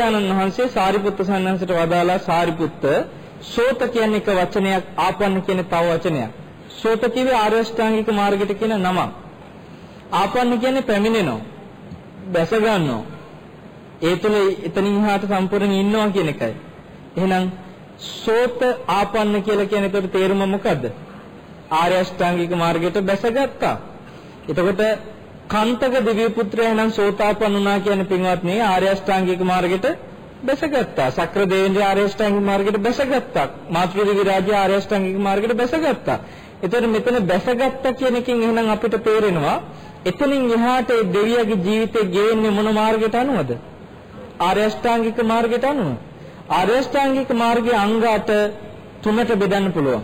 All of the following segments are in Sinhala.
බුදුරජාණන් වහන්සේ සාරිපුත්ත සන්නංශට වදාලා සාරිපුත්ත සෝත කියන එක වචනයක් ආපන්න කියන තව වචනයක්. සෝත කිව්වේ ආර්ය අෂ්ටාංගික මාර්ගයට කියන නමක්. ආපන්න කියන්නේ පැමිණෙනවා. දැස ගන්නවා. ඒ තුල එතනින් එහාට සම්පූර්ණ ඉන්නවා කියන එකයි. එහෙනම් සෝත ආපන්න කියලා කියන එකට තේරුම මොකද්ද? ආර්ය අෂ්ටාංගික මාර්ගයට බැසගත්තා. එතකොට කාන්තක දිව්‍ය පුත්‍රයා නම් සෝතාපන්න වුණා කියන පින්වත්නි ආර්ය අෂ්ටාංගික මාර්ගයට බැසගත්තා. සක්‍ර දේවේන්ද්‍ර ආර්ය අෂ්ටාංගික මාර්ගයට බැසගත්තා. මාතෘ දිව්‍ය රාජ්‍ය ආර්ය අෂ්ටාංගික මාර්ගයට බැසගත්තා. එතකොට මෙතන බැසගත්තා කියන එකෙන් එහෙනම් අපිට තේරෙනවා එතනින් එහාට ඒ දෙවියගේ ජීවිතේ ගෙවෙන්නේ මොන මාර්ගයට අනුවද? ආර්ය අෂ්ටාංගික මාර්ගයට අනුව. ආර්ය අෂ්ටාංගික මාර්ගයේ අංග 8 තුනට බෙදන්න පුළුවන්.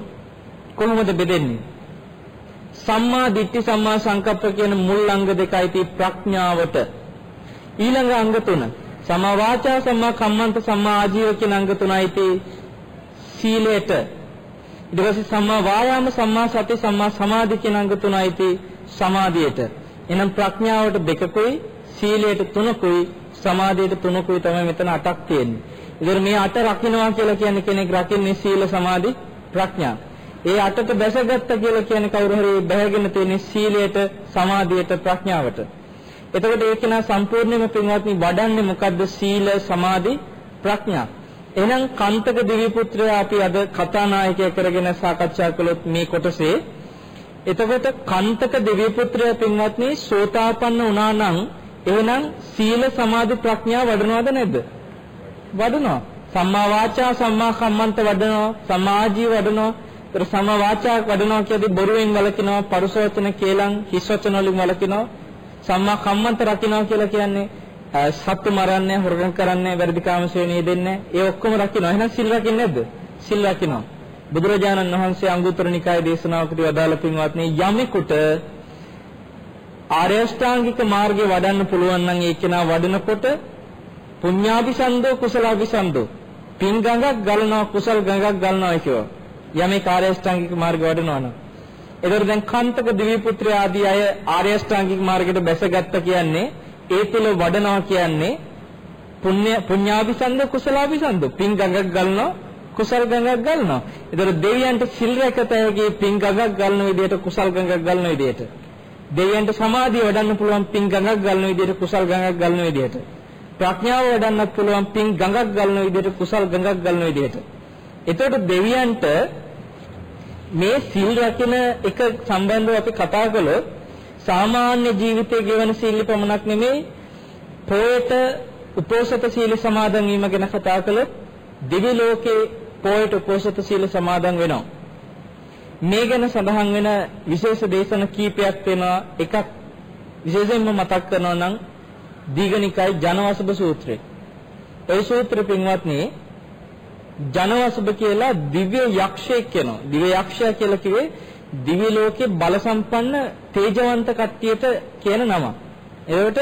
කොහොමද බෙදෙන්නේ? සම්මා දිට්ඨි සම්මා සංකප්ප කියන මුල් අංග දෙකයි තී ප්‍රඥාවට. ඊළඟ අංග තුන සම්මා වාචා සම්මා කම්මන්ත සම්මා ආජීව කියන අංග තුනයි තී සීලයට. ඊට පස්සේ සම්මා වායාම සම්මා සති සම්මා සමාධි කියන අංග තුනයි තී සමාධියට. එහෙනම් ප්‍රඥාවට දෙකකුයි සීලයට තුනකුයි සමාධියට තුනකුයි තමයි මෙතන අටක් තියෙන්නේ. ඉතින් මේ අට රකින්නවා කියලා කියන්නේ කෙනෙක් රකින්නේ සීල සමාධි ප්‍රඥා. ඒ අටට බැසගත්ත කියලා කියන්නේ කවුරු හරි බැහැගෙන තියෙන සීලයට සමාධියට ප්‍රඥාවට. එතකොට ඒක නා සම්පූර්ණයෙන්ම පින්වත්නි වඩන්නේ මොකද්ද සීල සමාධි ප්‍රඥා. එහෙනම් කන්තක දිව්‍ය පුත්‍රයා අපි අද කතානායකය කරගෙන සාකච්ඡා කළොත් මේ කොටසේ එතකොට කන්තක දිව්‍ය පුත්‍රයා පින්වත්නි සෝතාපන්න වුණා නම් එහෙනම් සීල සමාධි ප්‍රඥා වඩනවද නැද්ද? වඩනවා. සම්මා වාචා සම්මා කම්මන්ත වඩනවා. සමාජී වඩනවා. ඒතර සම්මා වාචා වඩනවා කියදී බොරුවෙන් වළකිනවා, පරුස වචන කේලම්, හිස් වචන වලින් වළකිනවා. සම්මා කම්මන්ත රකින්නවා කියලා කියන්නේ සත්තු මරන්නේ, හොරකම් කරන්නේ, වැරදි කාම සේවනයේ දෙන්නේ. ඒ ඔක්කොම රකින්නවා. එහෙනම් සිල් රකින්නේ නැද්ද? සිල් රකින්නවා. බුදුරජාණන් වහන්සේ අංගුත්තර නිකායේ දේශනාවකදී වදාළ පින්වත්නි යමෙකුට ආර්ය අෂ්ටාංගික මාර්ගය වඩන්න පුළුවන් නම් ඒ කෙනා වඩනකොට පුඤ්ඤාபிසන්දෝ කුසලාபிසන්දෝ පින් ගඟක් ගලනවා කුසල් ගඟක් ගලනවා කියනවා. යමේ ආර්ය අෂ්ටාංගික මාර්ගය වඩනවා නම්. ඒතර දැන් කාන්තක දිව්‍ය පුත්‍රය ආදී අය ආර්ය අෂ්ටාංගික මාර්ගයට බැසගත්ත කියන්නේ ඒ තුල වඩනවා කියන්නේ පුඤ්ඤ පුඤ්ඤාபிසන්ද කුසලාபிසන්ද පින් ගඟක් ගලනවා කුසල් ගඟක් ගලනවා. ඒතර දෙවියන්ට සිල් රැකත හැකි පින් ගඟක් ගලන විදිහට කුසල් ගඟක් ගලන විදිහට දෙවියන්ට සමාධිය වඩන්න පුළුවන් පින් ගඟක් ගලන විදිහට කුසල් ගඟක් ගලන විදිහට ප්‍රඥාව වඩන්නත් පුළුවන් පින් ගඟක් ගලන විදිහට කුසල් ගඟක් ගලන විදිහට එතකොට දෙවියන්ට මේ සිල් රැකෙන එක සම්බන්ධව අපි කතා කළොත් සාමාන්‍ය ජීවිතයේ ගෙවන සීල පමණක් නෙමෙයි පොයට උපෝසත සීල සමාදන් වීම ගැන කතා කළොත් දිවි ලෝකේ පොයට උපෝසත සීල සමාදන් වෙනවා මේ ගැන සඳහන් වෙන විශේෂ දේශන කීපයක් වෙනවා එකක් විශේෂයෙන්ම මතක් කරනවා නම් දීඝනිකායි ජනවසබ සූත්‍රය. ඒ සූත්‍ර පින්වත්නි ජනවසබ කියලා දිව්‍ය යක්ෂයෙක් වෙනවා. දිව්‍ය යක්ෂයා කියලා කිව්වේ දිව්‍ය ලෝකේ බල සම්පන්න තේජවන්ත කට්ටියට කියන නම. ඒකට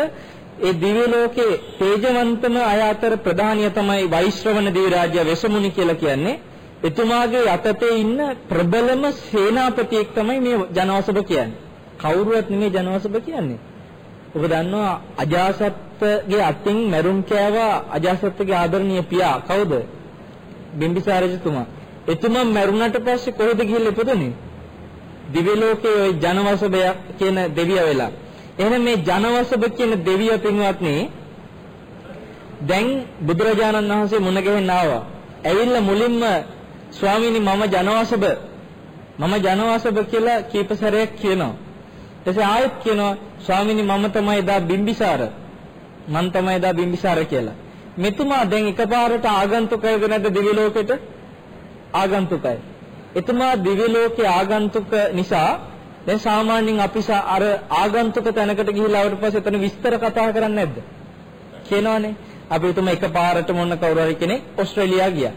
ඒ දිව්‍ය ලෝකේ තේජවන්තම අය අතර ප්‍රධානිය තමයි වෛශ්‍රවණ දිව්‍ය රාජ්‍ය වෙසමුනි කියලා කියන්නේ. එතුමාගේ යටතේ ඉන්න ප්‍රබලම සේනාපතියෙක් තමයි මේ ජනවසබ කියන්නේ. කවුරුවත් නෙමෙයි ජනවසබ කියන්නේ. ඔබ දන්නවා අජාසත්ගේ අතින් මරුන් කෑවා අජාසත්ගේ ආදරණීය පියා කවුද? බිම්බිසාර රජතුමා. එතුමා මරුණට පස්සේ කොහෙද ගිහිල්ලා ඉපදුනේ? දිව්‍ය ලෝකයේ ওই ජනවසබය කියන දෙවියා වෙලා. එහෙනම් මේ ජනවසබ කියන දෙවියා පින්වත්නි දැන් බුදුරජාණන් වහන්සේ මුණ ගැහෙන්න ආවා. ඇවිල්ලා මුලින්ම ස්වාමීනි මම ජනවාසබ මම ජනවාසබ කියලා කීප සැරයක් කියනවා. ඊටසේ ආයෙත් කියනවා ස්වාමීනි මම තමයි එදා බිම්බිසාර. මම තමයි එදා බිම්බිසාර කියලා. මෙතුමා දැන් එකපාරට ආගන්තුකයද නැද්ද දිව්‍ය ලෝකෙට? ආගන්තුකයි. එතුමා දිව්‍ය ලෝකේ ආගන්තුක නිසා දැන් සාමාන්‍යයෙන් අපි අර ආගන්තුක තැනකට ගිහිලා ආවට පස්සේ එතන විස්තර කතා කරන්නේ නැද්ද? කියනවනේ. අපි හිතමු එකපාරට මොන කවුරු හරි කෙනෙක් ඕස්ට්‍රේලියා ගියා.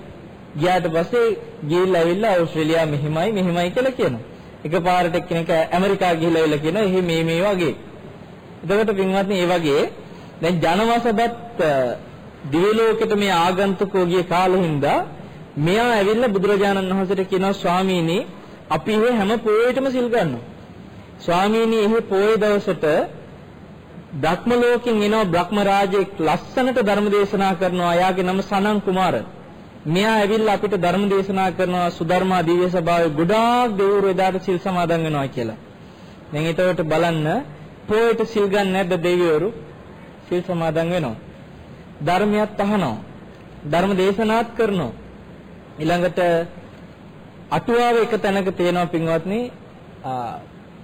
ගියාට පස්සේ ගිහිල්ලා ඇවිල්ලා ඕස්ට්‍රේලියා මෙහිමයි මෙහිමයි කියලා කියනවා. එකපාරට එක්කෙනෙක් ඇමරිකා ගිහිල්ලා ඇවිල්ලා කියනවා එහි මේ මේ වගේ. එතකොට පින්වත්නි මේ වගේ දැන් ජනවසබත් දිව්‍ය ලෝකෙට මේ ආගන්තුකෝ ගිය කාලෙහිඳ මෙයා ඇවිල්ලා බුදුරජාණන් වහන්සේට කියනවා ස්වාමීනි අපි මේ හැම පොයේටම සිල් ගන්නවා. ස්වාමීනි එහි පොයේ දවසට බ්‍රහ්ම ලෝකෙන් එනවා බ්‍රහ්ම රාජෙක් ලස්සනට ධර්ම දේශනා කරනවා. එයාගේ නම සනන් කුමාර. මෙයා ඇවිල්ලා අපිට ධර්ම දේශනා කරනවා සුධර්මා දිව්‍ය සභාවේ ගොඩාක් දෙවිවරු එදාට සිල් සමාදන් වෙනවා කියලා. දැන් ඒතකොට බලන්න පොයට සිල් ගන්න නැද්ද දෙවිවරු? සිල් සමාදන් වෙනවා. ධර්මයක් අහනවා. ධර්ම දේශනාත් කරනවා. ඊළඟට අටුවාව එක තැනක තියෙනවා පින්වත්නි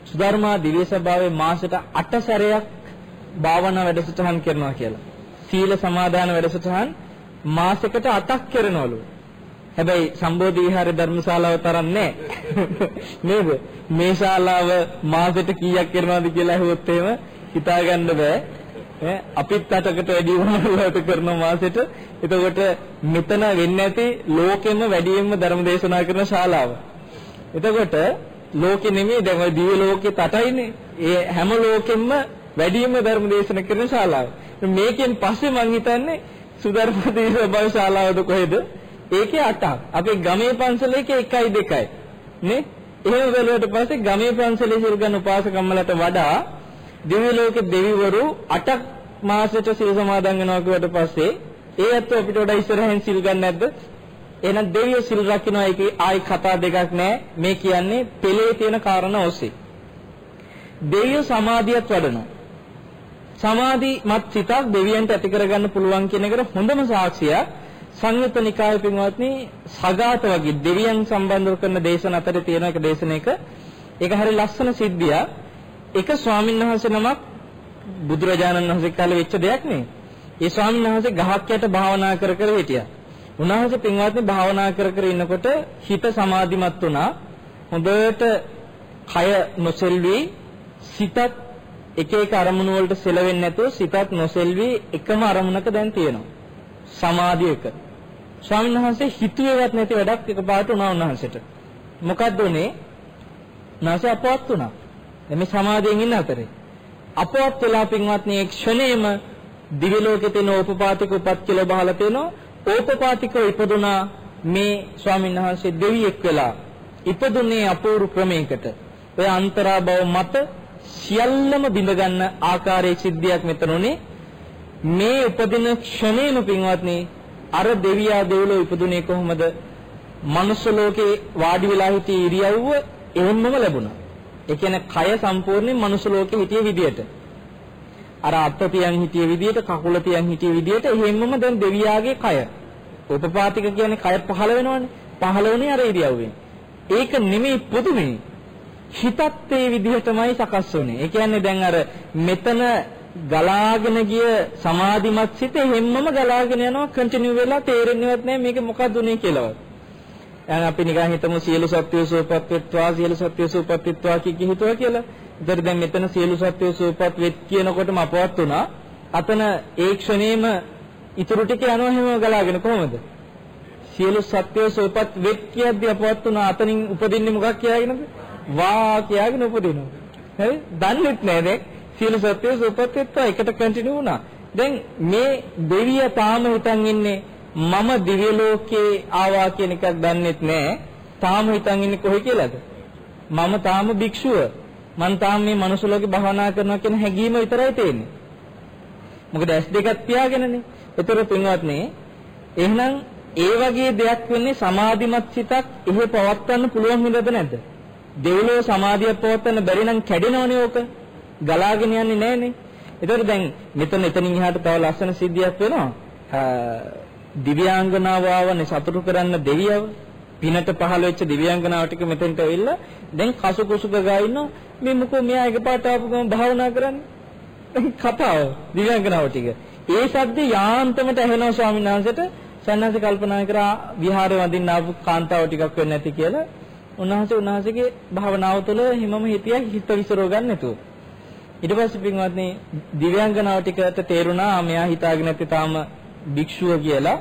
සුධර්මා දිව්‍ය සභාවේ මාසෙට 8 සැරයක් භාවනා වැඩසටහන් කරනවා කියලා. සීල සමාදාන වැඩසටහන් මාසෙකට 8ක් කරනවලු. හැබැයි සම්බෝධි විහාරේ ධර්මශාලාව තරම් නෑ. නේද? මේ ශාලාව මාසෙට කීයක් කරනවද කියලා අහුවොත් එහෙම හිතාගන්න බෑ. ඈ අපිත් අටකට වැඩි වුණාට කරන මාසෙට එතකොට මෙතන වෙන්නේ නැති ලෝකෙම වැඩියෙන්ම ධර්ම දේශනා කරන ශාලාව. එතකොට ලෝකෙ නෙමෙයි දැන් ওই දිව්‍ය ලෝකෙ තටයිනේ. ඒ හැම ලෝකෙම වැඩියෙන්ම ධර්ම දේශනා කරන ශාලාව. මේකෙන් පස්සේ මං හිතන්නේ සුදර්පදී සභාව ශාලාවද කොහෙද? ඒකේ 8ක්. අපේ ගමේ පන්සලේ 1යි 2යි. නේ? එහෙම බැලුවට පස්සේ ගමේ පන්සලේ සිල් ගන්න උපාසකම්මලට වඩා දිව්‍ය ලෝකේ දෙවිවරු 8ක් මාසෙට සිල් සමාදන් වෙනවා කියවට පස්සේ ඒ ඇත්තෝ අපිට වඩා ඉස්සරහින් සිල් ගන්න නැද්ද? එහෙනම් දෙවියෝ සිල් රකින්න එකේ ආයි කතා දෙකක් නැහැ. මේ කියන්නේ පෙළේ තියෙන කාරණා ඔස්සේ. දෙවියෝ සමාධියත් වඩනවා. සමාධිමත් සිතක් දෙවියන්ට ඇති කරගන්න පුළුවන් කියන එකට හොඳම සාක්ෂිය සංයුත්ත නිකායේ පින්වත්නි සගාත වගේ දෙවියන් සම්බන්ධව කරන දේශන අතර තියෙන එක දේශනයක ඒක හරි ලස්සන සිද්ධිය. එක ස්වාමීන් වහන්සේ නමක් බුදුරජාණන් වහන්සේ කාලේ වෙච්ච දෙයක් නේ. ඒ ස්වාමීන් වහන්සේ ගහක් යට භාවනා කර කර හිටියා. උන්වහන්සේ පින්වත්නි භාවනා කර කර ඉන්නකොට හිත සමාධිමත් වුණා. හොඳට කය නොසෙල්වි සිතත් එක එක අරමුණු වලට සෙලවෙන්නේ නැතුව සිතත් නොසෙල්වි එකම අරමුණක දැන් තියෙනවා. සමාධියක. ස්වාමීන් වහන්සේ හිතුවේවත් නැති වැඩක් එකපාරට වුණා උන්වහන්සේට. මොකද්ද උනේ? නැසෙ අපවත් වුණා. එමේ සමාධියෙන් ඉන්න අතරේ. අපවත් වෙලා පින්වත්නි ඒ ක්ෂණේම දිව්‍ය ලෝකේ තියෙන ඕපපාතික උපත් කියලා බහලා තියෙනවා. ඕපපාතිකව ඉපදුනා මේ ස්වාමීන් වහන්සේ දෙවියෙක් වෙලා ඉපදුනේ අපූර්ව ක්‍රමයකට. ඔය අන්තරා භව මත සියල්ලම බිඳ ගන්න ආකාරයේ සිද්ධියක් මෙතන උනේ. මේ උපදින ක්ෂණේම පින්වත්නි අර දෙවියා දෙව්ලෝ ඉපදුනේ කොහොමද? මනුස්ස ලෝකේ වාඩි වෙලා හිටි ඉරියව්ව එහෙම්මම ලැබුණා. ඒ කියන්නේ කය සම්පූර්ණයෙන් මනුස්ස ලෝකේ හිටිය විදියට. අර අත්ත තියන් හිටිය විදියට, කකුල තියන් හිටිය විදියට එහෙම්මම දැන් දෙවියාගේ කය. උපපාතික කියන්නේ කය පහළ වෙනවනේ. පහළ වුණේ අර ඉරියව්වෙන්. ඒක නෙමෙයි පුදුමේ. හිතත් ඒ විදිහටමයි සකස් වුනේ. ඒ කියන්නේ දැන් අර මෙතන ගලාගෙන ගිය සමාධිමත් සිත හැමම ගලාගෙන යනවා කන්ටිනියු වෙලා තේරෙන්නේවත් නැහැ මේක මොකක්ද උනේ කියලාවත්. දැන් අපි නිකන් හිතමු සියලු සත්වයෝ සූපත් වෙත්වා සියලු සත්වයෝ සූපත් වෙත්වා කිය හිතුවා කියලා. ඒතර දැන් මෙතන සියලු සත්වයෝ සූපත් වෙත් කියනකොටම අපවත් වුණා. අතන ඒ ක්ෂණේම ඉතුරු ටික යනවා හැමම ගලාගෙන කොහොමද? සියලු සත්වයෝ සූපත් වෙත් කියද්දී අපවත් වුණා. අතනින් උපදින්නේ මොකක් කියාගෙනද? වා කියාගෙන උපදිනවා. හරි? දන්නේත් නෑ දැන් සියලු සත්වයෝ සූපත් වෙත්වා එකට කන්ටිනියු වුණා. දැන් මේ දෙවිය තාම හිතන් ඉන්නේ මම දිව්‍ය ලෝකේ ආවා කියන එකක් දන්නෙත් නෑ. තාම හිතන් ඉන්නේ කොහේ කියලාද? මම තාම භික්ෂුව. මං තාම මේ මනුස්ස ලෝකේ භවනා කරනවා කියන හැඟීම විතරයි තියෙන්නේ. මොකද ඇස් දෙකක් පියාගෙනනේ. ඒතර පින්වත්නි එහෙනම් ඒ වගේ දෙයක් වෙන්නේ සමාධිමත් සිතක් එහෙ පවත්වන්න පුළුවන් හින්දාද නැද්ද? දෙව්ලෝ සමාධිය පවත්වන්න බැරි නම් කැඩෙනවනේ ඕක. ගලාගෙන යන්නේ නැහනේ. ඒතර දැන් මෙතන එතනින් එහාට තව ලස්සන සිද්ධියක් වෙනවා. දිව්‍යාංගනාව ආවනේ සතුටු කරන්න දෙවියව. පිනට පහළ වෙච්ච දිව්‍යාංගනාව ටික මෙතෙන්ට ඇවිල්ලා දැන් කසු කුසු ගා ඉන්නවා. මේ මොකෝ මෙයා එකපාරට ආපු ගමන් භාවනා කරන්නේ. කතාව දිව්‍යාංගනාව ටික. ඒ ශබ්දේ යාන්තමට ඇහෙනවා ස්වාමීන් වහන්සේට. සන්නාසි කල්පනා කරා විහාරේ වඳින්න ආපු කාන්තාව ටිකක් වෙන්නේ නැති කියලා. උන්වහන්සේ උන්වහන්සේගේ භාවනාව තුළ හිමම හිතිය හිත විසිරව ගන්න නැතුව. ඊට පස්සේ පින්වත්නි දිව්‍යාංගනාව ටිකට තේරුණා මෙයා හිතාගෙන නැති තාම භික්ෂුව කියලා.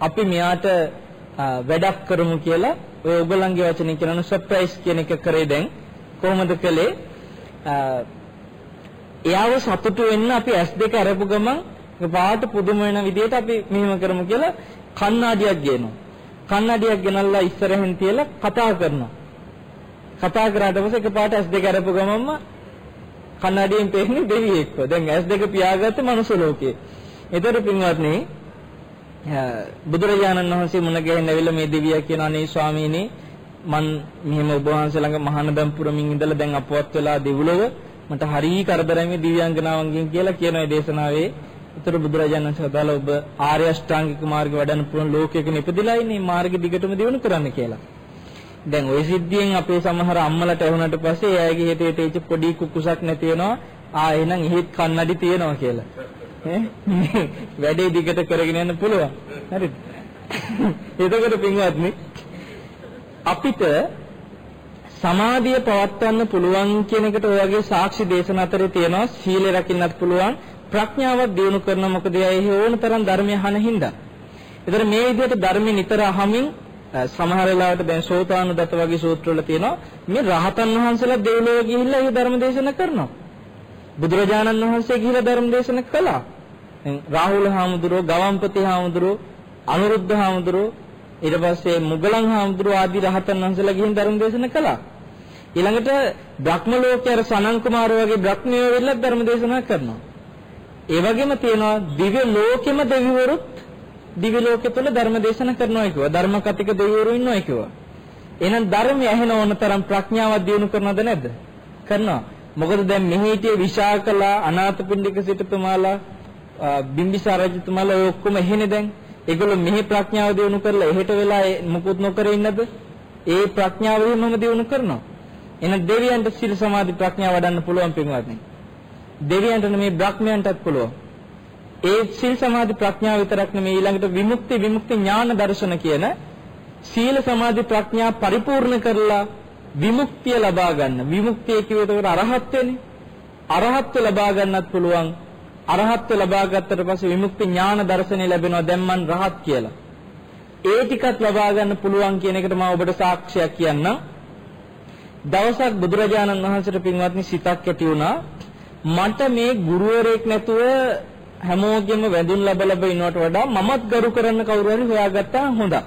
අපි මෙයාට වැඩක් කරමු කියලා ඔය ඔයගලන්ගේ වචනෙන් කියනවා සර්ප්‍රයිස් කියන එක කරේ දැන් කොහොමද කළේ? එයාව සතුටු වෙන්න අපි S2 අරපු ගමන් පාට පුදුම වෙන විදිහට අපි මෙහෙම කරමු කියලා කණ්ණාඩියක් ගේනවා. කන්නඩියක් ගෙනල්ලා ඉස්සරහින් තියලා කතා කරනවා. කතා කරාට පස්සේ එකපාරට S2 අරපු ගමන්ම කන්නඩියෙන් පේන්නේ දෙවියෙක්ව. දැන් ඇස් දෙක පියාගත්තේ මනුස්ස ලෝකේ. ඒතර පින්වත්නි බුදුරජාණන් වහන්සේ මුණ ගැහෙන්න ඇවිල්ලා මේ දෙවියා කියන අනේ ස්වාමීනි මන් මෙහෙම ඔබ වහන්සේ ළඟ මහානදම් පුරමින් ඉඳලා දැන් අපවත් වෙලා දෙව්ලොව මට හරි කරදරයි මේ දිව්‍යාංගනාවන්ගෙන් කියලා කියන ඒ දේශනාවේ උතර බුදුරජාණන් වහන්සේ වදාළ ඔබ ආර්ය අෂ්ටාංගික මාර්ගය වඩන්න පුළුවන් ලෝකයක නිපදිලා ඉන්නේ මාර්ගය දිගටම දියුණු කරන්න කියලා. දැන් ওই සිද්ධියෙන් අපේ සමහර අම්මලට ඇහුණට පස්සේ එයාගේ හිතේ තේච්ච පොඩි කුකුසක් නැති වෙනවා. ආ එහෙනම් එහෙත් කන්නඩි තියෙනවා කියලා. ඈ වැඩේ දිගට කරගෙන යන්න පුළුවන්. හරිද? එතකොට පින්වත්නි අපිට සමාධිය පවත්වන්න පුළුවන් කියන එකට ඔය වගේ සාක්ෂි දේශන අතරේ තියෙනවා සීලය රකින්නත් පුළුවන් ප්‍රඥාවක් දියුණු කරන මොකද ඒ ඕන තරම් ධර්මය අහන හින්දා. ඒතර මේ විදිහට ධර්මي නිතර අහමින් සමහර වෙලාවට දැන් සෝතානුදත වගේ සූත්‍රවල තියෙනවා මේ රහතන් වහන්සේලා දෙවිලෝ ගිහිල්ලා ඒ ධර්ම දේශනා කරනවා. බුදුරජාණන් වහන්සේ ගිහිල්ලා ධර්ම දේශනා කළා. දැන් රාහුල හාමුදුරුවෝ, ගවම්පති හාමුදුරුවෝ, අනුරුද්ධ හාමුදුරුවෝ ඊට පස්සේ මුගලන් හාමුදුරුවෝ ආදී රහතන් වහන්සේලා ගිහින් ධර්ම දේශනා කළා. ඊළඟට බ්‍රහ්ම ලෝකයේ අර සනන් කුමාර වගේ බ්‍රහ්මයෝ වෙලා ධර්ම දේශනා කරනවා. ඒ වගේම තියෙනවා දිව්‍ය ලෝකෙම දෙවිවරුත් දිව්‍ය ලෝකෙ තුල ධර්ම දේශනා කරනවා කිව්වා. ධර්ම කතික දෙවිවරු ඉන්නවා කිව්වා. එහෙනම් ධර්මය ඇහෙන ඕන තරම් ප්‍රඥාවක් දියුණු කරනවද නැද්ද? කරනවා. මොකද දැන් මෙහි හිටියේ විශාකලා අනාථපිණ්ඩික සිටුතුමාලා බිම්බිසාර රජතුමාලා ඔය ඔක්කොම එහෙනේ දැන්. ඒගොල්ලෝ මෙහි ප්‍රඥාව දියුණු කරලා එහෙට වෙලා මුකුත් නොකර ඉන්නද? ඒ ප්‍රඥාව එහෙමම දියුණු කරනවා. එහෙනම් දෙවියන්ට සීල සමාධි ප්‍රඥාව වඩන්න පුළුවන් පින්වත්නි. දෙවියන්ට නෙමේ බ්‍රහ්මයන්ටත් පුළුවන්. ඒ සීල් සමාධි ප්‍රඥාව විතරක් නෙමේ ඊළඟට විමුක්ති විමුක්ති ඥාන දර්ශන කියන සීල සමාධි ප්‍රඥා පරිපූර්ණ කරලා විමුක්තිය ලබා ගන්න. විමුක්තිය කියුවේ ඒකට අරහත් වෙන්නේ. අරහත්ව ලබා ගන්නත් පුළුවන්. අරහත්ව ලබා ගත්තට පස්සේ විමුක්ති ඥාන දර්ශනය ලැබෙනවා දැන් මන් රහත් කියලා. ඒ ටිකත් ලබා ගන්න පුළුවන් කියන එකට මම ඔබට සාක්ෂියක් කියන්නම්. දවසක් බුදුරජාණන් වහන්සේට පින්වත්නි සිතක් ඇති වුණා. මට මේ ගුරුවරයෙක් නැතුව හැමෝගෙම වැඳුම් ලැබ ලැබ ඉන්නවට වඩා මමත් ගරු කරන්න කවුරු හරි හොයාගත්තා හොඳයි.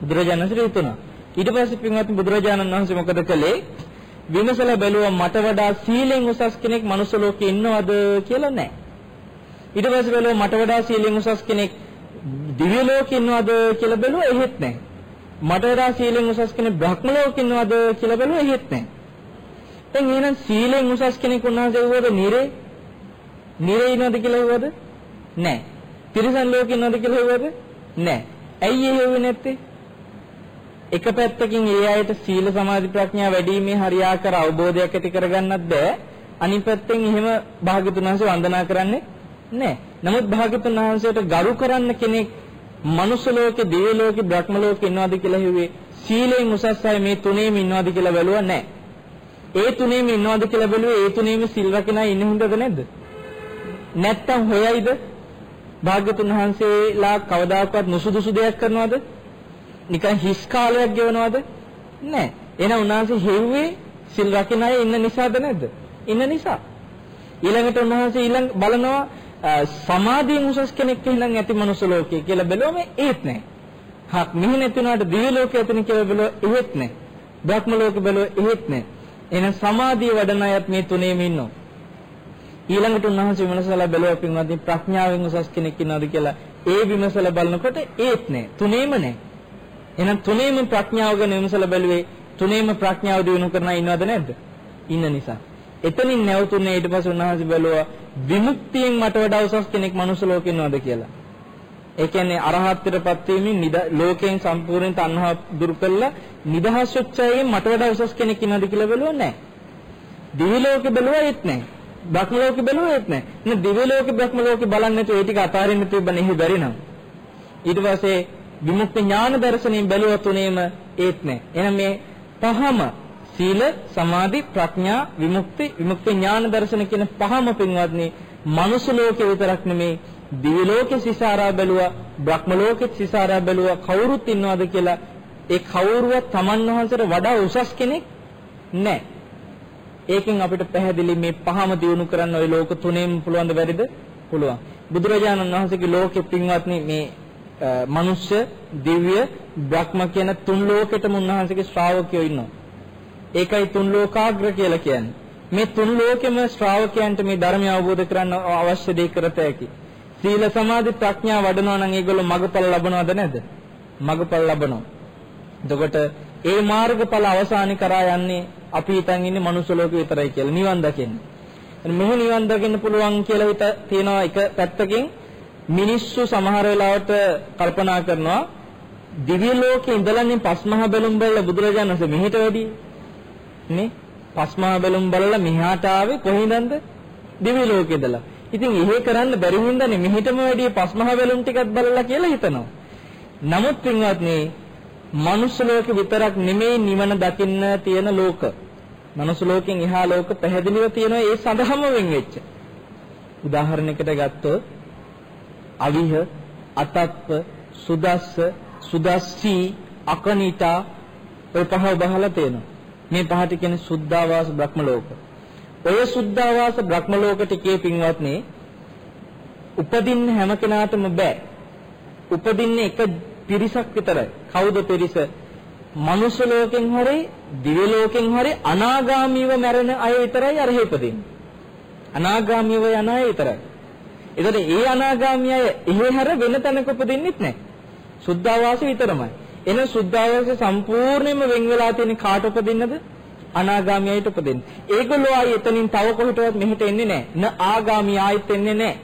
බුදුරජාණන් වහන්සේ හිතුණා. ඊට පස්සේ පින්වත්නි බුදුරජාණන් වහන්සේ මොකද කළේ? විමසලා බැලුවා මට වඩා සීලෙන් උසස් කෙනෙක් මනුස්ස ලෝකේ ඉන්නවද කියලා නැහැ. ඊට පස්සේ බැලුවා මට වඩා සීලෙන් උසස් කෙනෙක් දිව්‍ය ලෝකේ ඉන්නවද කියලා බැලුවා එහෙත් නැහැ. මට වඩා සීලෙන් උසස් කෙනෙක් බ්‍රහ්ම ලෝකේ ඉන්නවද කියලා බැලුවා එහෙත් නැහැ. දැන් එහෙනම් සීලෙන් උසස් කෙනෙක් උන්වහන්සේ වුවද නිරේ නිරේ ඉන්නවද කියලා හුවද? නැහැ. තිරිසන් ලෝකේ ඉන්නවද කියලා හුවද? නැහැ. ඇයි ඒ හුවේ නැත්තේ? එක පැත්තකින් ඒ අයට සීල සමාධි ප්‍රඥා වැඩිීමේ හරියාකාර අවබෝධයක් ඇති කරගන්නත් බෑ. අනිත් පැත්තෙන් එහෙම භාග්‍යතුන් වහන්සේ වන්දනා කරන්නේ නැහැ. නමුත් භාග්‍යතුන් වහන්සේට ගරු කරන්න කෙනෙක් මනුස්ස ලෝකේ, දිව්‍ය ලෝකේ, බ්‍රහ්ම ලෝකේ ඉන්නවද කියලා හිව්වේ සීලෙන් උසස් අය මේ තුනේම ඉන්නවද කියලා බැලුවා නැහැ. ඒ තුනේම ඉන්නවද කියලා බැලුවේ ඒ තුනේම සිල් රකින්න ඉන්න හින්දාද නැද්ද? නැත්තම් හොයයිද? භාග්‍යතුන් වහන්සේලා කවදාකවත් නුසුදුසු දෙයක් කරනවද? නිකන් හිස් කාලයක් ගෙවනවද? නැහැ. එහෙනම් උන්වහන්සේ හෙව්වේ සිල් රකින්න අය ඉන්න නිසාද නැද්ද? ඉන්න නිසා. ඊළඟට උන්වහන්සේ ඊළඟ බලනවා සමාධියෙන් උසස් කෙනෙක් ඉන්නම් ඇති මනුස්ස ලෝකයේ කියලා බැලුවම ඒත් නැහැ. හක් මෙහි නැතුණාට දිව්‍ය ලෝකයේ ඇතින කියලා බැලුවා එහෙත් නැහැ. බ්‍රහ්ම ලෝකෙ බැලුවා එහෙත් නැහැ. එහෙනම් සමාධිය වඩන අයත් මේ තුනේම ඉන්නවා. ඊළඟට උන්වහන්සේ විමසලා බැලුවා පින්වත්නි ප්‍රඥාවෙන් උසස් කෙනෙක් ඉන්නවද කියලා ඒ විමසලා බලනකොට ඒත් නැහැ. තුනේම නැහැ. එහෙනම් තුනේම ප්‍රඥාව ගැන විමසලා බැලුවේ තුනේම ප්‍රඥාව දිනු කරන ඉන්නවද නැද්ද? ඉන්න නිසා. එතනින් නැවතුනේ ඊට පස්සේ උන්වහන්සේ බැලුවා විමුක්තියෙන් මට වඩා උසස් කෙනෙක් මනුස්ස ලෝකේ ඉන්නවද කියලා. ඒ කියන්නේ අරහත්ත්වයටපත් වීමෙන් ලෝකයෙන් සම්පූර්ණ තණ්හා දුරු කළා නිදහස් වෙච්ච අයගෙන් මට වඩා උසස් කෙනෙක් ඉන්නවද කියලා බැලුවා නැහැ. දිවි ලෝකෙ බැලුවා ඒත් නැහැ. බ්‍රහ්ම ලෝකෙ බැලුවා ඒත් නැහැ. නේ දිවි ලෝකෙ බ්‍රහ්ම ලෝකෙ බලන්නේ නැතුව ඒ ටික අතාරින්න තිබ්බනේ එහෙ බැරි නම්. ඊට පස්සේ විමුක්ති ඥාන දර්ශනයෙන් බැලුවා තුනේම ඒත් නැහැ. එහෙනම් මේ පහම සීල, සමාධි, ප්‍රඥා, විමුක්ති, විමුක්ති ඥාන දර්ශන කියන පහම පින්වත්නි, මනුස්ස ලෝකේ විතරක් නෙමේ දිව්‍ය ලෝකේ සිසාරා බැලුවා, බ්‍රහ්ම ලෝකේ සිසාරා බැලුවා කවුරුත් ඉන්නවද කියලා ඒ කවුරුවත් Taman වහන්සේට වඩා උසස් කෙනෙක් නැහැ. ඒකෙන් අපිට පැහැදිලි මේ පහම දිනු කරන්න ওই ලෝක තුනෙන් පුළුවන් ද බැරිද? පුළුවන්. බුදුරජාණන් වහන්සේගේ ලෝකෙ පින්වත්නි මේ මනුෂ්‍ය, දිව්‍ය, බ්‍රහ්ම කියන තුන් ලෝකෙටම උන්වහන්සේගේ ශ්‍රාවකයෝ ඉන්නවා. ඒකයි තුන් ලෝකාග්‍ර කියලා කියන්නේ. මේ තුන් ලෝකෙම ශ්‍රාවකයන්ට මේ ධර්මය අවබෝධ කරගන්න අවශ්‍ය දේ කරත හැකි. සීල සමාධි ප්‍රඥා වඩනවා නම් ඒගොල්ලෝ මගපල ලබනවද නැද්ද? මගපල ලබනවා. එතකොට ඒ මාර්ගඵල අවසානි කරා යන්නේ අපි හිතන් ඉන්නේ මනුස්ස ලෝකෙ විතරයි කියලා නිවන් දකින්න. මෙහි නිවන් දකින්න පුළුවන් කියලා හිත තියනවා එක පැත්තකින් මිනිස්සු සමහර වෙලාවට කල්පනා කරනවා දිව්‍ය ලෝකේ ඉඳලානේ පස්මහා බැලුම් බලලා බුදුරජාණන් වහන්සේ මෙහෙට වැඩි නේ? පස්මහා බැලුම් බලලා මෙහාට ආවේ කොහින්දන්ද දිව්‍ය ලෝකේ ඉඳලා. ඉතින් එහෙ කරන්න බැරි හින්දානේ මෙහෙටම වැඩි පස්මහා බැලුම් ටිකක් බලලා කියලා හිතනවා. නමුත් පින්වත්නි මනුස්ස ලෝකෙ විතරක් නෙමෙයි නිවන දකින්න තියෙන ලෝක. මනුස්ස ලෝකෙන් එහා ලෝක පැහැදිලිව තියෙනවා ඒ සඳහම වෙන් වෙච්ච. උදාහරණයකට ගත්තොත් අවිහ අතත්ප සුදස්ස සුදස්සී අකනිතා ඔය පහ බහලා තියෙනවා. මේ පහට කියන්නේ සුද්ධාවාස බ්‍රහ්ම ලෝක. ඔය සුද්ධාවාස බ්‍රහ්ම ලෝක ටිකේ පින්වත්නි උපදින්න හැම කෙනාටම බෑ. උපදින්නේ එක පිරිසක් විතරයි. කවුද පිරිස? මනුෂ්‍ය ලෝකෙන් හරි දිව්‍ය ලෝකෙන් හරි අනාගාමීව මැරෙන අය විතරයි අරහෙ උපදින්නේ. අනාගාමීව යන අය විතරයි. ඒකට ඒ අනාගාමී අය එහෙ හැර වෙන තැනක උපදින්නෙත් නැහැ. සුද්ධාවාස විතරමයි. එන සුද්ධාවාස සම්පූර්ණයෙන්ම වෙන් වෙලා තියෙන කාට උපදින්නද? අනාගාමියයිට උපදින්න. ඒගොල්ලෝ ආයි එතනින් තව කොහෙටවත් මෙහෙට එන්නේ නැහැ. න ආගාමී ආයෙත් එන්නේ නැහැ.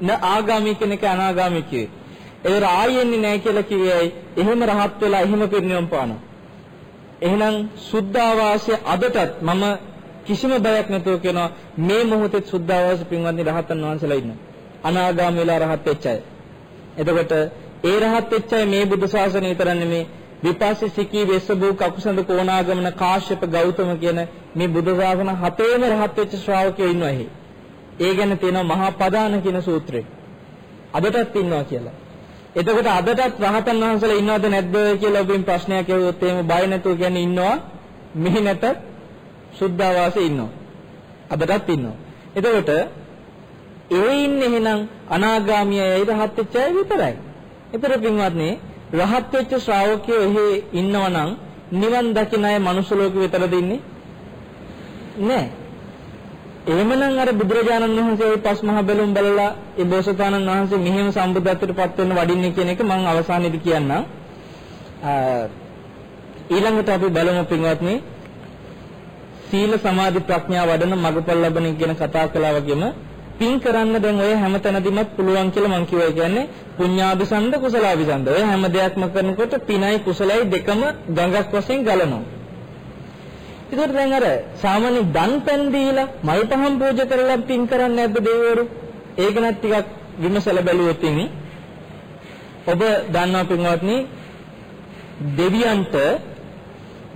න ආගාමී කෙනෙක් අනාගාමී කියේ. ඒතර ආයෙ එන්නේ නැහැ කියලා කිව්වේයි. එහෙම රහත් වෙලා එහෙම පිරිනිවන් පානවා. එහෙනම් සුද්ධාවාසය අදටත් මම කිසිම බයක් නැතුව කියනවා මේ මොහොතේ සුද්ධාවාස පින්වත්නි රහතන් වහන්සේලා ඉන්නවා. අනාගාමී වෙලා රහත් වෙච්ච අය. එතකොට ඒ රහත් වෙච්ච අය මේ බුද්ධ ශාසනය විතර නෙමේ විපස්සිකී වෙස්සබෝ කකුසඳ කොණාගමන කාශ්‍යප ගෞතම කියන මේ බුද්ධ ශාසන හතේම රහත් වෙච්ච ශ්‍රාවකයෝ ඉන්නවා එහි. ඒ ගැන තියෙනවා මහා පදාන කියන සූත්‍රය. අදටත් ඉන්නවා කියලා. එතකොට අදටත් රහතන් වහන්සේලා ඉන්නවද නැද්ද කියලා ඔබෙන් ප්‍රශ්නයක් ඇහුවොත් එහෙම බය නැතුව කියන්නේ ඉන්නවා. මෙහි නැත සුද්ධාවාසයේ ඉන්නවා. අදටත් ඉන්නවා. එතකොට ඒ ඉන්නේ එහෙනම් අනාගාමී අය රහත් වෙච්ච අය විතරයි. ඒතර පින්වත්නි රහත් වෙච්ච ශ්‍රාවකයෝ එහි ඉන්නවනම් නිවන් දකින අය මනුෂ්‍ය ලෝකෙ විතරද ඉන්නේ? නෑ. එහෙමනම් අර බුදුරජාණන් වහන්සේ පස් මහ බැලුම් බලලා ඒ බෝසතාණන් වහන්සේ මෙහෙම සම්බුද්ධත්වයට පත් වෙන්න වඩින්නේ කියන එක මම අවසානයේදී කියන්නම්. ඊළඟට අපි බලමු පින්වත්නි සීල සමාධි ප්‍රඥා වඩන මගපල් ලැබෙන කියන කතා කළා වගේම පින් කරන්න දැන් ඔය හැම තැනදීමත් පුළුවන් කියලා මම කිව්වා. ඒ කියන්නේ පුඤ්ඤාභිසන්ද කුසලාභිසන්ද. ඔය හැම දෙයක්ම කරනකොට පිනයි කුසලයි දෙකම ගඟක් වශයෙන් ගලනවා. ඒකට දැන් අර සාමාන්‍ය දන් පෙන් දීලා මල් පහන් පූජා කරලා පින් කරන්නේ නැද්ද දෙවිවරු? ඒක නත් ටිකක් විමසලා බැලුවොත් ඉන්නේ ඔබ දන්නවා පින්වත්නි දෙවියන්ට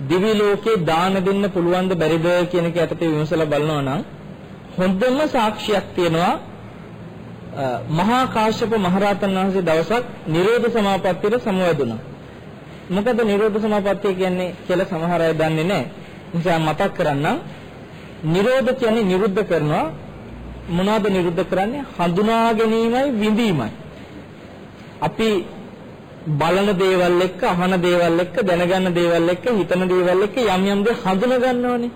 දිවි ලෝකේ දාන දෙන්න පුළුවන්ද බැරිද කියන එක යටතේ විමසලා බලනවා නම් හොඳම සාක්ෂියක් තියෙනවා මහා කාශ්‍යප මහරහතන් වහන්සේ දවසක් නිරෝධ සමාපත්තියට සමවැදුණා. මොකද නිරෝධ සමාපත්තිය කියන්නේ කියලා සමහර අය දන්නේ නැහැ. නිසා මතක් කරන්නම්. නිරෝධ කියන්නේ නිරුද්ධ කරනවා. මොනවද නිරුද්ධ කරන්නේ? හඳුනා ගැනීමයි විඳීමයි. අපි බලන දේවල් එක්ක අහන දේවල් එක්ක දැනගන්න දේවල් එක්ක හිතන දේවල් එක්ක යම් යම් දේ හඳුනා ගන්නවනේ.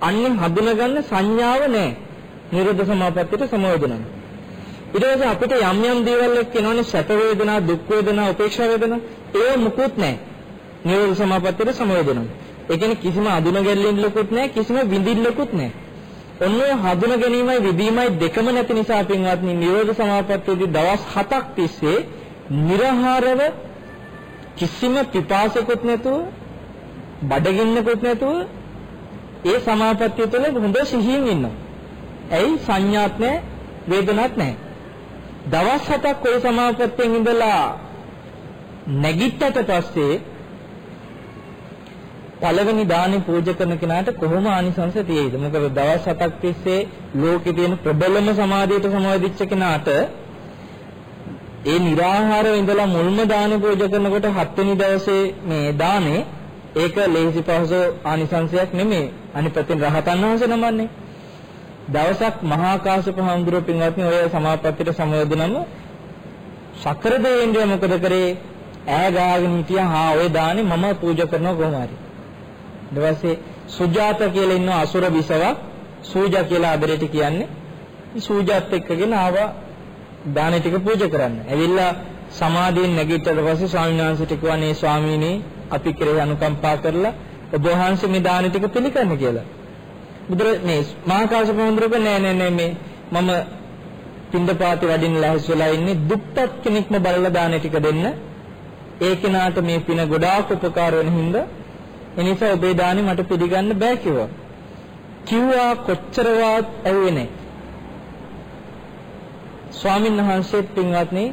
අන්නේ හඳුනගන්න සංඥාව නැහැ. නිරෝධ සමාපත්තියට සමවැදුණා. ඊට පස්සේ අපිට යම් යම් දේවල් එක්ක එනවනේ සැප වේදනා, දුක් වේදනා, උපේක්ෂා වේදනා. ඒ මුකුත් නැහැ. නිරෝධ සමාපත්තියට සමවැදුණා. ඒ කියන්නේ කිසිම අඳුන ගැල්ලෙන්නලකුත් නැහැ, කිසිම විඳින්නලකුත් නැහැ. ඔන්න ඔය හඳුන ගැනීමයි විදීමයි දෙකම නැති නිසා පින්වත්නි නිරෝධ සමාපත්තියේදී දවස් 7ක් තිස්සේ निराහාරව කිසිම පිපාසයකුත් නැතුව බඩගින්නකුත් නැතුව ඒ සමාපත්තිය තුළ හොඳ සිහියෙන් ඉන්නවා. ඇයි සංඥාත් නැහැ, වේදනාවක් නැහැ. දවස් හතක් ওই සමාපත්තෙන් ඉඳලා නැගිට්ටට පස්සේ පළවෙනි දානේ පූජා කරන කෙනාට කොහොම ආනිසංස තියෙයිද? මොකද දවස් හතක් තිස්සේ ලෝකේ තියෙන ප්‍රබලම සමාධියට සමවදිච්ච කෙනාට ඒ निराහාරව ඉඳලා මුල්ම දාන පූජා කරනකොට හත්වෙනි දවසේ මේ දානේ ඒක ලේසි පහසු ආනිසංසයක් නෙමෙයි. අනිත් පැත්තෙන් රහතන් වහන්සේ නමන්නේ. දවසක් මහා කාශ්‍යප හඳුරු පින්වත්නි ඔය සමාපත්තියට සමවැදුනම ශක්‍ර දෙවියන්ගේ මොකද කරේ? ඈ ගාගෙන හිටියා හා ඔය දානේ මම පූජා කරනවා කොහොම හරි. ඊට පස්සේ සුජාත කියලා ඉන්න අසුර බිසවක් සූජා කියලා ආදරයට කියන්නේ. සූජාත් එක්කගෙන ආවා දාන ටික පූජා කරන්න. ඇවිල්ලා සමාධියෙන් නැගිටලා පස්සේ ස්වාමීන් වහන්සේට කිව්වනේ ස්වාමීනි අපි කෙරෙහි අනුකම්පා කරලා ඔබ වහන්සේ මේ දාන ටික පිළිගන්න කියලා. බුදුර මේ මහා කාශ්‍යප මහඳුරක නෑ නෑ නෑ මේ මම පින්දපාති වඩින්න ලැහැස් වෙලා ඉන්නේ දුප්පත් කෙනෙක්ම බලලා දාන ටික දෙන්න. ඒ කෙනාට මේ පින ගොඩාක් උපකාර වෙන හින්දා එනිසා ඔබේ දානි මට පිළිගන්න බෑ කිව්වා. කිව්වා කොච්චරවත් ඇහුවේ නැහැ. ස්වාමීන් වහන්සේත් පින්වත්නි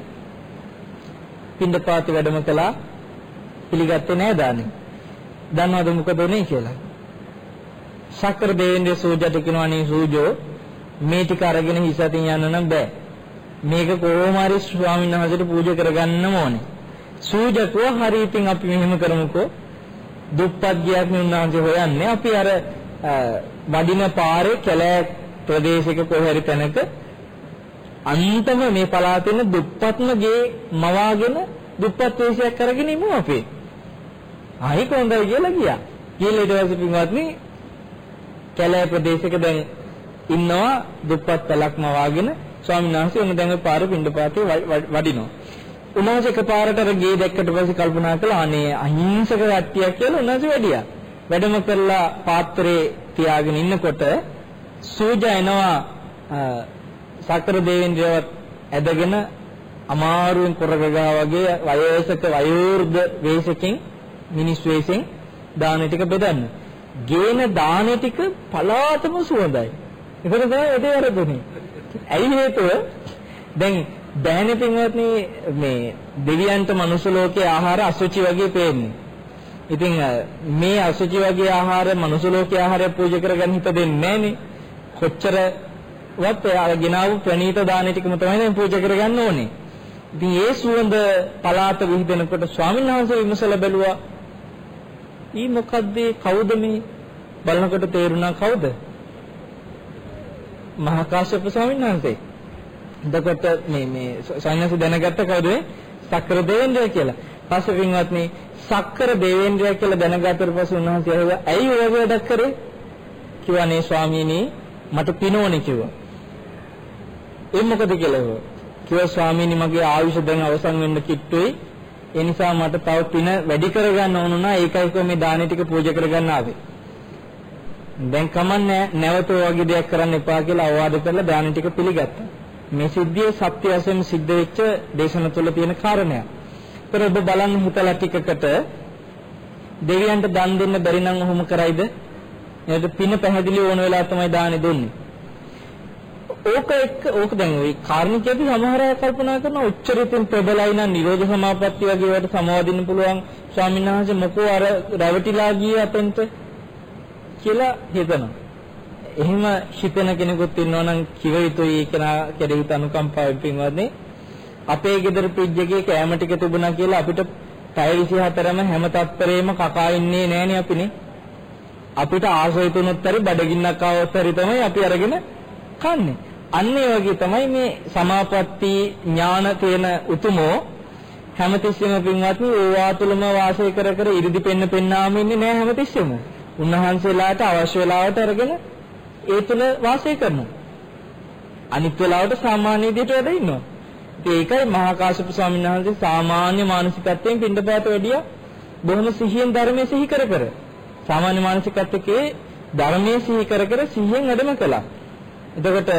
පින්දපාති වැඩම කළා පිළිගත්තේ නැහැ දානි. දන්නවද මොකද උනේ කියලා? ශක්‍ර දෙවෙන්ද සූජට කියනවනේ සූජෝ මේ ටික අරගෙන හිස අතින් යන්න නම් බෑ. මේක කොහොම හරි ස්වාමීන් වහන්සේට පූජා කරගන්නම ඕනේ. සූජකෝ හරි ඉතින් අපි මෙහෙම කරමුකෝ. දුප්පත් ගියක් උන්වහන්සේ හොයන්නේ අපි අර වඩින පාරේ කැලෑ ප්‍රදේශයක කොහේ තැනක අන්තම මේ පළාතෙන දුප්පත්ම ගේ මවාගෙන දුප්පත් වේශයක් අරගෙන ඉමු අපි. ආයි කොන්දයි කියලා ගියා. කියලා ඊට පස්සේ පින්වත්නි කැලෑ ප්‍රදේශයක දැන් ඉන්නවා දුප්පත් තලක් මවාගෙන ස්වාමීන් වහන්සේ උන් දැන් පාර පින්ඩපාතේ වඩිනවා. උන්වහන්සේ එකපාරට අර ගේ දැක්කට පස්සේ කල්පනා කළා අනේ අහිංසක කට්ටියක් කියලා උන්වහන්සේ වැඩියා. වැඩම කරලා පාත්‍රේ තියාගෙන ඉන්නකොට සූජා එනවා සක්‍ර දේවේන්ද්‍රයවත් ඇදගෙන අමාරුවෙන් කොරගගා වගේ වයසක වයෝවෘද්ධ වේශකින් මිනිස් වේශෙන් දාන ටික බෙදන්න. ගේන දාන ටික පලාතම සුවඳයි. ඒකට තමයි ඒටේ වරදුනේ. ඇයි හේතුව? දැන් බෑනේ පින්වත්නි මේ දෙවියන්ට මනුස්ස ලෝකයේ ආහාර අසුචි වගේ පේන්නේ. ඉතින් මේ අසුචි වගේ ආහාර මනුස්ස ලෝකයේ ආහාරය පූජා කරගන්න හිත දෙන්නේ නැහනේ. කොච්චරවත් එයාලා ගෙනාවු ප්‍රණීත දාන ටිකම තමයි දැන් පූජා කරගන්න ඕනේ. ඉතින් ඒ සුවඳ පලාත විහිදෙනකොට ස්වාමීන් වහන්සේ විමසලා බැලුවා. ඊ මොකද්ද කවුද මේ? බලනකොට තේරුණා කවුද? මහා කාශ්‍යප ස්වාමීන් වහන්සේ. එතකොට මේ මේ සයන්ස් දැනගත්ත කවුද මේ? සක්‍ර දේවේන්ද්‍රය කියලා. පස්සේ වින්වත්නි සක්‍ර දේවේන්ද්‍රය කියලා දැනගත්තට පස්සේ උන්වහන්සේ අහුවා ඇයි ඔය වැඩක් කරේ? කිව්වනේ ස්වාමීනි මට පිනෝනේ කිව්වා. ඒ මොකද කියලා කිව්වා. කිව්වා ස්වාමීනි මගේ ආයුෂ දැන් අවසන් වෙන්න කිට්ටුයි. ඒ නිසා මට තව පින වැඩි කරගන්න ඕන නා ඒකයි කො මේ දාන ටික පූජා කරගන්න ආවේ. දැන් කමන්නේ නැවත වගේ දෙයක් කරන්න එපා කියලා අවවාද කරලා දාන ටික පිළිගත්තා. මේ සිද්ධිය සත්‍ය වශයෙන් සිද්ධ වෙච්ච දේශන තුළ තියෙන කාරණයක්. ඒතර ඔබ බලන්න හිතලා ටිකකට දෙවියන්ට දන් දෙන්න බැරි නම් ඔහොම කරයිද? නේද? පින පැහැදිලි ඕන වෙලාව තමයි දානි දුන්නේ. ඕක එක්ක ඕක දැන් ওই කාර්මිකයේදී සමහර අය කල්පනා කරන උච්චරිතින් ප්‍රබලයි නම් නිරෝධ සමාපatti වගේ වලට සමවදින්න පුළුවන් ස්වාමීන් වහන්සේ මොකෝ අර රැවටිලා ගියේ අතෙන්ට කියලා හිතනවා. එහෙම හිතෙන කෙනෙකුත් ඉන්නවා නම් කිව යුතුයි කෙනා කෙරෙහි අනුකම්පාවෙන් පින්වත්නි. අපේ ගෙදර ෆ්‍රිජ් එකේ කෑම ටික තිබුණා කියලා අපිට පැය 24ම හැම තත්පරේම කකා ඉන්නේ නෑනේ අපිනේ. අපිට ආශ්‍රය තුනොත් හරි බඩගින්නක් ආවොත් හරි තමයි අපි අරගෙන කන්නේ. අන්න ඒ වගේ තමයි මේ සමාපatti ඥාන තියෙන උතුමෝ හැමතිස්සෙම පින්වත්නි ඕවා තුලම වාසය කර කර ඉරිදි පෙන්න පෙන්නාම ඉන්නේ නෑ හැමතිස්සෙම උන්වහන්සේලාට අවශ්‍ය වෙලාවට අරගෙන ඒ තුල වාසය කරනවා. අනිත් වෙලාවට සාමාන්‍ය විදිහට වැඩ ඉන්නවා. ඉතින් ඒකයි මහා කාශ්‍යප ස්වාමීන් වහන්සේ සාමාන්‍ය මානසිකත්වයෙන් පින්ඩපාත වැඩියා බොහොම සිහියෙන් ධර්මයේ සිහි කර කර. සාමාන්‍ය මානසිකත්වයේ ධර්මයේ සිහි කර කර සිහියෙන් වැඩම කළා. එතකොට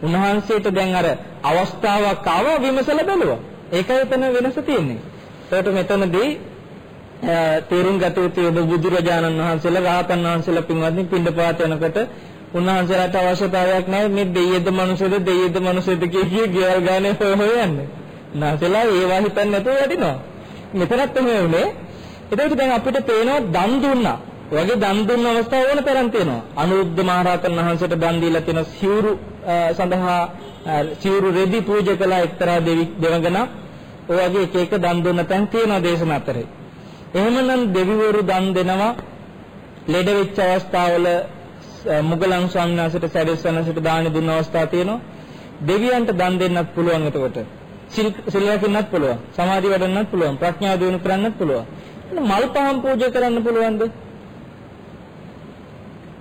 උන්වහන්සේට දැන් අර අවස්ථාවක් ආව විමසලා බැලුවා. ඒකයි එතන වෙනස තියෙන්නේ. ඒකට මෙතනදී තේරුම් ගත යුතු බුදුරජාණන් වහන්සේලා රහතන් වහන්සේලා පින්වත්නි පින්ඩපාත යනකොට උන්වහන්සේලාට අවශ්‍යතාවයක් නැහැ මේ දෙයියද මනුස්සයද දෙයියද මනුස්සයද කිය කිය ගෙවල් ගානේ හොය හොය යන්නේ. උන්වහන්සේලා ඒවා හිතන්නේ නැතුව වටිනවා. මෙතනත් එහෙම උනේ. ඒකට දැන් අපිට පේනවා දන් දුන්නා. වගේ දන් දුන්න අවස්ථාව ඕන තරම් තියෙනවා. අනුරුද්ධ මහරහතන් වහන්සේට දන් දීලා තියෙන සිවුරු සඳහා සිවුරු රෙදි පූජා කළ එක්තරා දෙවි දෙවඟන ඔය වගේ එක එක දන් දුන්න තැන් තියෙනවා දේශන අතරේ. එහෙමනම් දෙවිවරු දන් දෙනවා ලෙඩ වෙච්ච අවස්ථාවල මුගලන් ස්වාමීන් වහන්සේට සැරිස්සනසට දාන දුන්න අවස්ථා තියෙනවා. දෙවියන්ට දන් දෙන්නත් පුළුවන් එතකොට. සිල් රැකෙන්නත් පුළුවන්. සමාධි වඩන්නත් පුළුවන්. ප්‍රඥාව දිනු කරන්නත් පුළුවන්. මල් පහන් පූජා කරන්න පුළුවන්ද?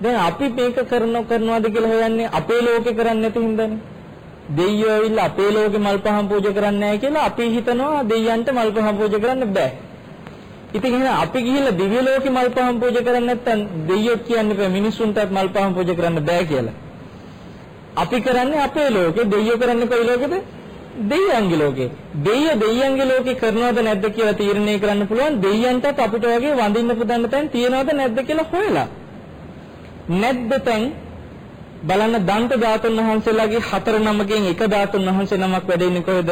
දැන් අපි මේක කරන කරනවාද කියලා හොයන්නේ අපේ ලෝකේ කරන්නේ නැති හින්දානේ. දෙයියෝ ඇවිල්ලා අපේ ලෝකේ මල් පහන් පූජා කරන්නේ නැහැ කියලා අපි හිතනවා දෙයියන්ට මල් පහන් පූජා කරන්න බෑ. ඉතින් එහෙනම් අපි ගිහිල්ලා දිව්‍ය ලෝකේ මල් පහන් පූජා කරන්නේ නැත්නම් දෙයියෝ කියන්නේ බෑ මිනිස්සුන්ටත් මල් පහන් පූජා කරන්න බෑ කියලා. අපි කරන්නේ අපේ ලෝකේ දෙයියෝ කරන්නේ කොයි ලෝකෙද? දෙයියන්ගේ ලෝකේ. දෙයියෝ දෙයියන්ගේ ලෝකේ කරනවද නැද්ද කියලා තීරණය කරන්න පුළුවන් දෙයියන්ටත් අපිට වගේ වඳින්න පුදන්න තැන් තියනවද නැද්ද කියලා හොයලා. නැද්ද තැන් බලන්න දන්ත ධාතුන් වහන්සේලාගේ හතර නමකින් එක ධාතුන් වහන්සේ නමක් වැඩ ඉන්නේ කොහෙද?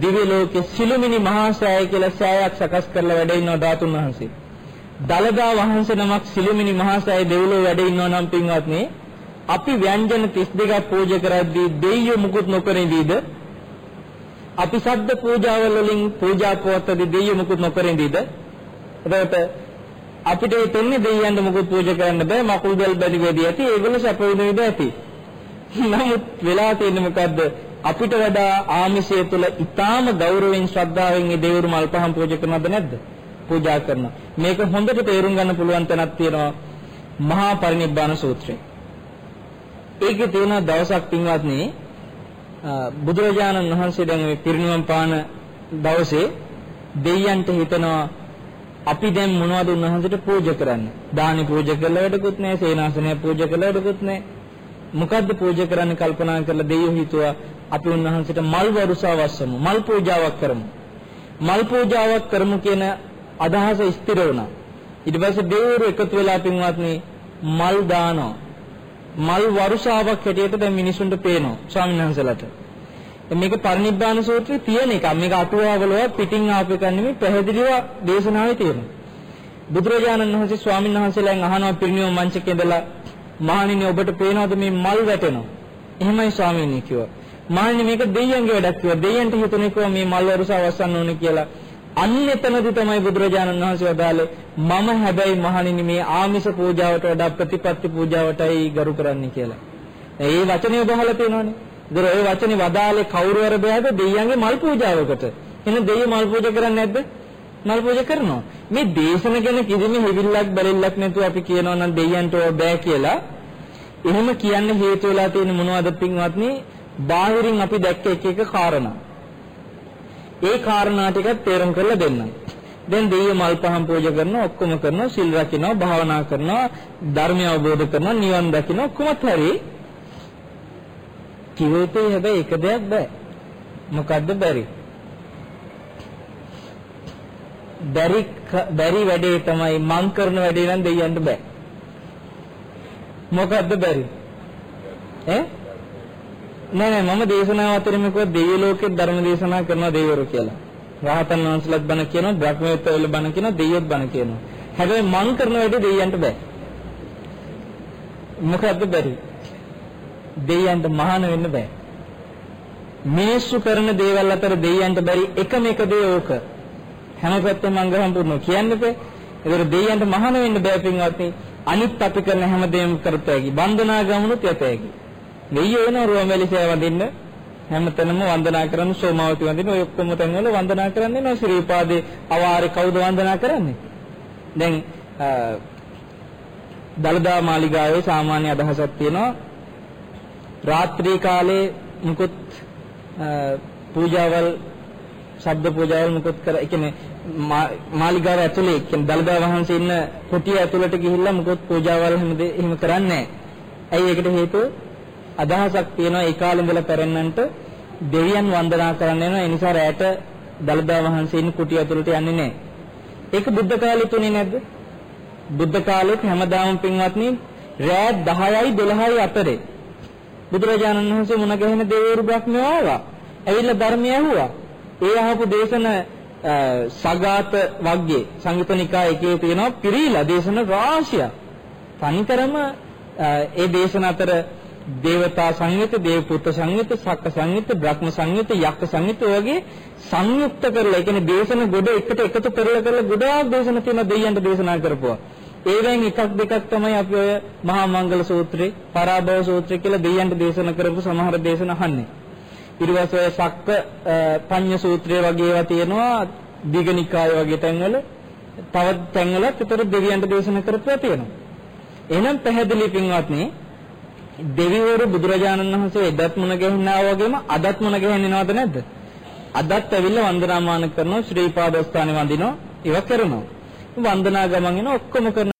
දිව්‍ය ලෝකේ සිළුමිණි මහා සෑය කියලා සෑයක් සකස් කරලා වැඩ ඉන්නවා ධාතුන් වහන්සේ. දලදා වහන්සේ නමක් සිළුමිණි මහා සෑය දෙව්ලොව වැඩ ඉන්නවා නම් පින්වත්නි අපි ව්‍යංජන 32ක් පූජා කරද්දී දෙයියෝ මුකුත් නොකර ඉඳීද? අපි සද්ද පූජාවල වලින් පූජා පවත්වද්දී දෙයියෝ මුකුත් නොකර ඉඳීද? එතකොට අපිට තෙන්නේ දෙයියන්ට මුකුත් පූජා කරන්න බෑ මකුල් බෙල් බැලි වෙදී ඇති ඒගොල්ලෝ සැප විඳින ඇති. නමුත් වෙලා තියෙන්නේ මොකද්ද? අපිට වඩා ආමිෂය තුළ ඊටාම ගෞරවයෙන් ශ්‍රද්ධාවෙන් මේ දෙවිවරු මල් පහන් පූජා කරනවද නැද්ද? පූජා කරනවා. මේක හොඳට තේරුම් ගන්න පුළුවන් තැනක් තියෙනවා මහා පරිනිබ්බාන සූත්‍රය. ඒකේ තියෙන දවසක් පින්වත්නි බුදුරජාණන් වහන්සේ දැන් මේ පිරිනිවන් පාන දවසේ දෙයයන්ට හිතනවා අපි දැන් මොනවද උන්වහන්සේට පූජා කරන්නේ? දානි පූජා කළා වැඩකුත් නැහැ, සේනාසනය පූජා කළා වැඩකුත් නැහැ. මොකද්ද පූජා කරන්න කල්පනා කරලා දෙයියෝ හිතුවා අපි උන්වහන්සේට මල් වරුසාවස්සමු, මල් පූජාවක් කරමු. මල් පූජාවක් කරමු කියන අදහස ස්ථිර වුණා. ඊට පස්සේ දෙවිවරු එකතු වෙලා පින්වත්නි මල් දානවා. මල් වරුසාවක් හැටියට දැන් මිනිසුන්ට පේනවා ස්වාමීන් වහන්සේලාට. මේක පරිනිබ්බාන සූත්‍රයේ තියෙන එකක්. මේක අටුවාවල පිටින් ආපු එකක් නෙමෙයි පැහැදිලිව දේශනාවේ තියෙනවා. බුදුරජාණන් වහන්සේ ස්වාමීන් වහන්සේලාගෙන් අහනවා පිරිනිවන මංචකේ ඉඳලා මහණෙනි ඔබට පේනවද මේ මල් වැටෙනවා? එහෙමයි ස්වාමීනි කිව්වා. මහණෙනි මේක දෙයියන්ගේ වැඩක් කිව්වා. දෙයියන්ට හිතුනේ කිව්වා මේ මල් වරුසාව වස්සන්න ඕනේ කියලා. අන්න එතනදි තමයි බුදුරජාණන් වහන්සේ වදාළේ මම හැබැයි මහණෙනි මේ ආමිෂ පූජාවට වඩා ප්‍රතිපත්ති පූජාවටයි ගරු කරන්නේ කියලා. ඒ වචනේ බහලා තියෙනවනේ. ඒතර ওই වචනේ වදාලේ කවුරු වර බෑද දෙයියන්ගේ මල් පූජාවකට. එහෙනම් දෙයියෝ මල් පූජා කරන්නේ නැද්ද? මල් පූජා කරනවා. මේ දේශන ගැන කිසිම හිවිල්ලක් බැරිල්ලක් නැතුව අපි කියනවා නම් දෙයියන්ට ඕ බෑ කියලා. එහෙම කියන්න හේතු වෙලා තියෙන මොනවද පින්වත්නි? බාහිරින් අපි දැක්ක එක එක කාරණා. ඒ කාරණා ටික තේරුම් කරලා දෙන්න. දැන් දෙවියෝ මල් පහන් පූජා කරනවා ඔක්කොම කරනවා සිල් රකින්නවා භාවනා කරනවා ධර්මය අවබෝධ කරනවා නිවන් දකින්න ඔක්කොමත් හරි කිව්වොතේ හැබැයි එක දෙයක් බෑ මොකද්ද බැරි බැරි බැරි වැඩේ තමයි මං කරන වැඩේ නම් දෙයියන්ට බෑ මොකද්ද බැරි ඈ නෑ නෑ මම දේශනාව අතරින් කිව්වා දෙවි ලෝකේ ධර්ම දේශනා කරන දෙවිවරු කියලා. රහතන් වහන්සේලාත් බණ කියනවා, බ්‍රහ්මයෝත්වල බණ කියනවා, දෙවියොත් බණ කියනවා. හැබැයි මං කරන වැඩේ දෙවියන්ට බෑ. මොකද්ද බැරි? දෙවියන්ට මහාන වෙන්න බෑ. මිනිස්සු කරන දේවල් අතර දෙවියන්ට බැරි එකම එක දේ ඕක. හැම පැත්තෙම අංගහම් පුරනවා කියන්නේ. ඒතර දෙවියන්ට මහාන වෙන්න බෑ පින්වත්නි. අනිත් අපි කරන හැම දෙයක්ම කරතයි. බන්ධනා ගමනුත් යතයි. දෙයියෝ වෙන රුවන්වැලිසෑය වඳින්න හැමතැනම වන්දනා කරන සෝමාවති වඳින්න ඔය ඔක්කොම තැන්වල වන්දනා කරන්නේ නෝ ශ්‍රීපාදේ අවාරේ කවුද වන්දනා කරන්නේ දැන් දලදා මාලිගාවේ සාමාන්‍ය අදහසක් තියෙනවා රාත්‍රී කාලේ මුකුත් පූජාවල් ශබ්ද පූජාවල් මුකුත් කර ඒ කියන්නේ මාලිගාව ඇතුලේ කියන්නේ දලදා වහන්සේ ඉන්න කුටිය ඇතුළට ගිහිල්ලා මුකුත් පූජාවල් හැම එහෙම කරන්නේ නැහැ. ඇයි ඒකට හේතුව? අදහසක් තියෙනවා ඒ කාලේ ඉඳලා පැරෙන්නන්ට දෙවියන් වන්දනා කරන්න යනවා ඒ නිසා රැට දලදා වහන්සේ ඉන්න කුටිය ඇතුළට යන්නේ නැහැ. ඒක බුද්ධ කාලෙත් උනේ නැද්ද? බුද්ධ කාලෙත් හැමදාම පින්වත්නි රෑ 10යි 12යි අතරේ බුදුරජාණන් වහන්සේ මුණ ගැහෙන දෙවිවරු බ්‍රහ්මයෝ ආවා. ඇවිල්ලා ධර්මය ඇහුවා. ඒ අහපු දේශන සගත වග්ගේ සංයුතනිකා එකේ තියෙනවා පිරීලා දේශන රාශිය. තනිකරම ඒ දේශන අතර දේවතා සංයුත, දේවපුත්‍ර සංයුත, සක්ක සංයුත, බ්‍රහ්ම සංයුත, යක්ක සංයුත වගේ සංයුක්ත කරලා ඒ කියන්නේ දේශන ගොඩ එකට එකතු කරලා කරලා ගොඩාක් දේශන තියෙන දෙයයන්ට දේශනා කරපුවා. ඒවෙන් එකක් දෙකක් තමයි අපි ඔය මහා මංගල සූත්‍රේ, පරාභව සූත්‍රය කියලා දෙයයන්ට දේශනා කරපු සමහර දේශන අහන්නේ. ඊට පස්සේ ඔය සක්ක පඤ්ඤ සූත්‍රය වගේ ඒවා තියෙනවා දීඝනිකාය වගේ තැන්වල තවත් තැන්වලත් ඒතර දෙවියන්ට දේශනා කරපුවා තියෙනවා. එහෙනම් පැහැදිලි පින්වත්නි දෙවිවරු බුදුරජාණන් වහන්සේ එදත් මුණ ගැහිනා වගේම අදත් මුණ ගැහෙන්නේවද නැද්ද? අදත් ඇවිල්ලා වන්දනාමාන කරනවා ශ්‍රී පාදස්ථානේ වඳිනවා ඉව කරනවා. වන්දනා ගමන් එන ඔක්කොම කරන